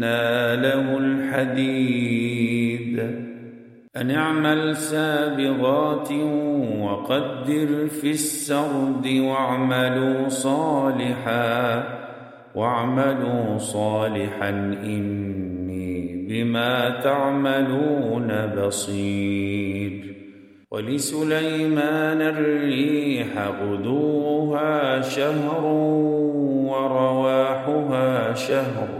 وألنا له الحديد. أن اعمل سابغات وقدر في السرد واعملوا صالحا واعملوا صالحا إني بما تعملون بصير. ولسليمان الريح غدوها شهر ورواحها شهر.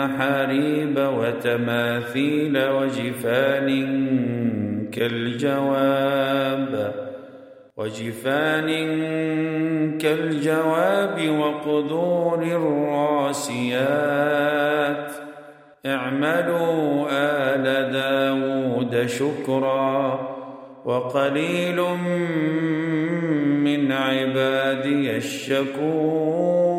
محاريب وتماثيل وجفان كالجواب وجفان كالجواب وقدور الراسيات. اعملوا آل داود شكرا وقليل من عبادي الشكور.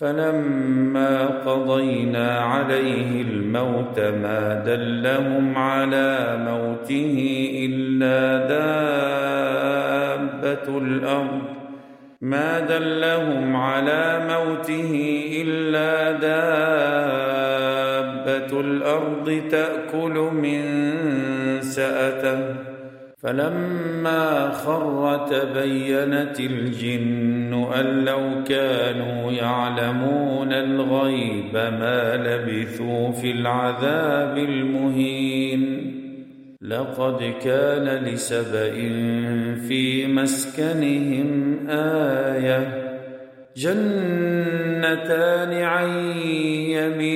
فلما قضينا عليه الموت ما دلهم على موته إلا دابة الأرض. ما دلهم على موته إلا دابة الأرض تأكل من سأته. فلما خر تبينت الجن أن لو كانوا يعلمون الغيب ما لبثوا في العذاب المهين. لقد كان لسبا في مسكنهم آية جنتان عن يمين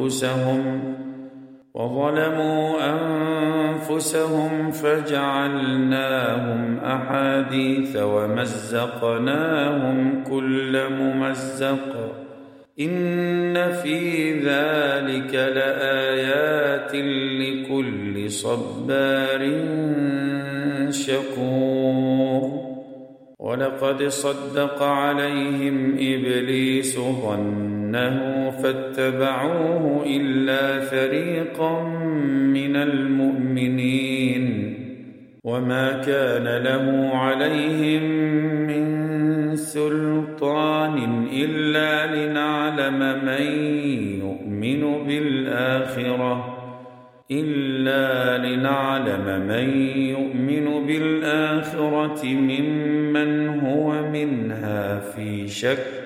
أنفسهم وظلموا أنفسهم فجعلناهم أحاديث ومزقناهم كل ممزق. إن في ذلك لآيات لكل صبار شكور. ولقد صدق عليهم إبليس ظن أنه فاتبعوه إلا فريقا من المؤمنين وما كان له عليهم من سلطان إلا لنعلم من يؤمن بالآخرة إلا لنعلم من يؤمن بالآخرة ممن هو منها في شك.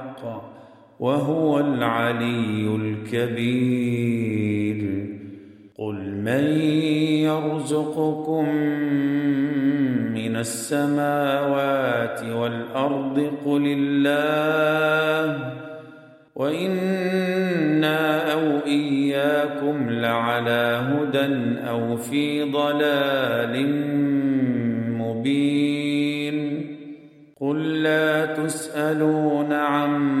وهو العلي الكبير. قل من يرزقكم من السماوات والأرض؟ قل الله. وإنا أو إياكم لعلى هدى أو في ضلال مبين. قل لا تسألون عما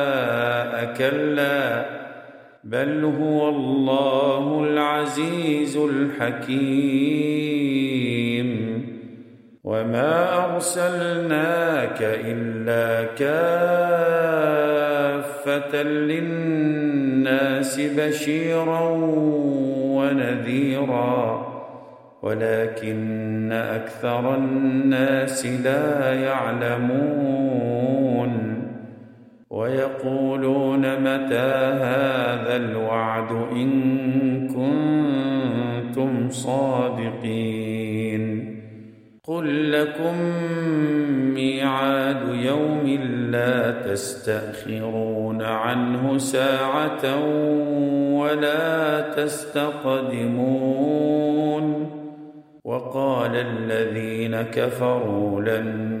كلا بل هو الله العزيز الحكيم. وما أرسلناك إلا كافة للناس بشيرا ونذيرا ولكن أكثر الناس لا يعلمون. ويقولون متى هذا الوعد إن كنتم صادقين. قل لكم ميعاد يوم لا تستأخرون عنه ساعة ولا تستقدمون. وقال الذين كفروا لن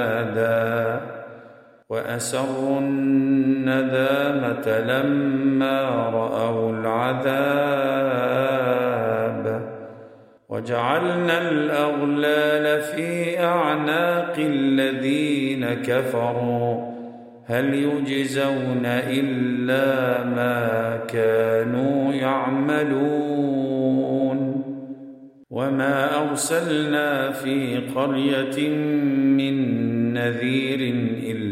وأسروا الندامة لما رأوا العذاب وجعلنا الأغلال في أعناق الذين كفروا هل يجزون إلا ما كانوا يعملون وما أرسلنا في قرية من نذير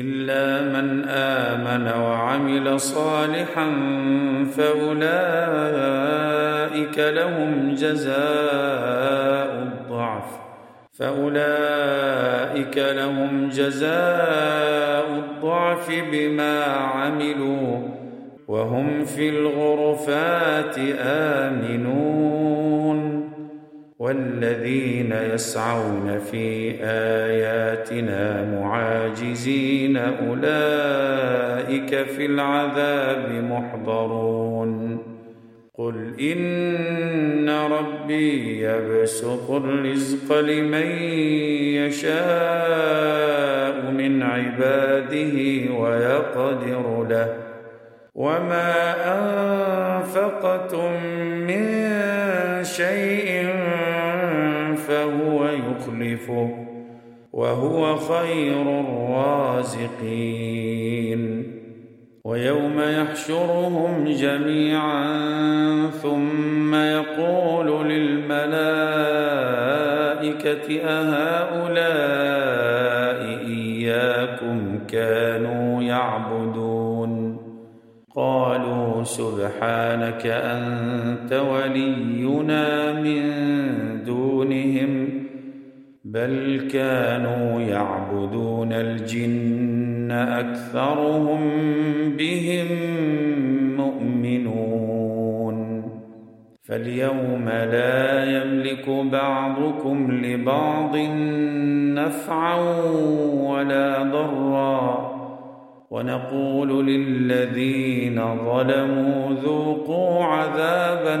إلا من آمن وعمل صالحا فأولئك لهم جزاء الضعف فأولئك لهم جزاء الضعف بما عملوا وهم في الغرفات آمنون. والذين يسعون في آياتنا معاجزين أولئك في العذاب محضرون. قل إن ربي يبسط الرزق لمن يشاء من عباده ويقدر له. وما أنفقتم من شيء فهو يخلفه وهو خير الرازقين. ويوم يحشرهم جميعا ثم يقول للملائكة أهؤلاء إياكم كانوا يعبدون؟ قالوا سبحانك أنت ولينا دونهم بل كانوا يعبدون الجن أكثرهم بهم مؤمنون. فاليوم لا يملك بعضكم لبعض نفعا ولا ضرا. ونقول للذين ظلموا ذوقوا عذاب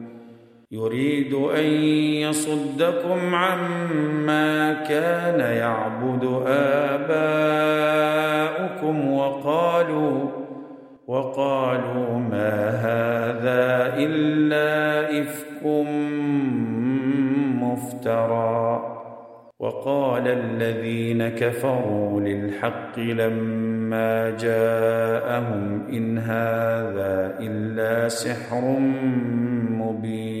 يريد أن يصدكم عما كان يعبد آباؤكم وقالوا وقالوا ما هذا إلا إفك مفترى. وقال الذين كفروا للحق لما جاءهم إن هذا إلا سحر مبين.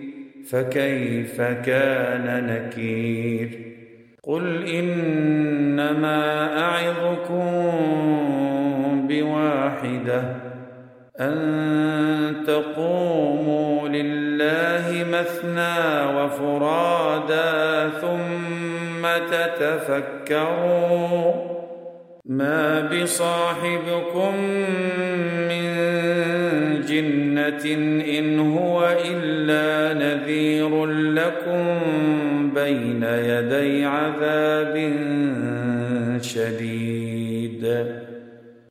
فكيف كان نكير؟ قل إنما أعظكم بواحدة أن تقوموا لله مثنى وفرادا ثم تتفكروا. ما بصاحبكم من جنة إن هو إلا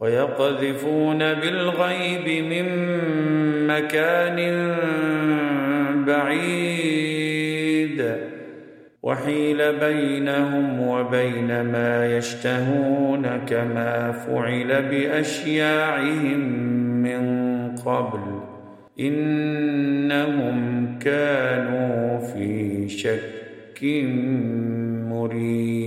ويقذفون بالغيب من مكان بعيد. وحيل بينهم وبين ما يشتهون كما فعل بأشياعهم من قبل. إنهم كانوا في شك مريد